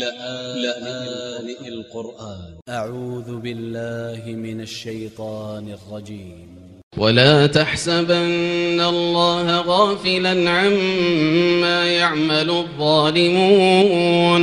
لآن القرآن. أ ع و ذ ب ا ل ل ه من ا ل ش ي ط ا ن ا ل ج ي م ولا تحسبن الله غافلا عما يعمل الظالمون.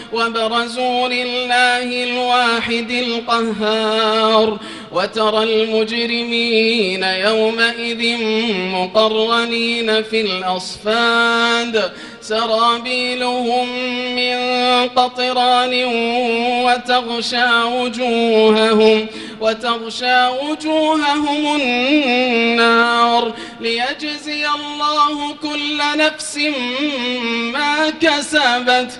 وبرزوا لله الواحد القهار وترى المجرمين يومئذ مقرنين في الأصفاد سرابيلهم من قطران وتغشى وجوههم وتغشى وجوههم النار ليجزي الله كل نفس ما كسبت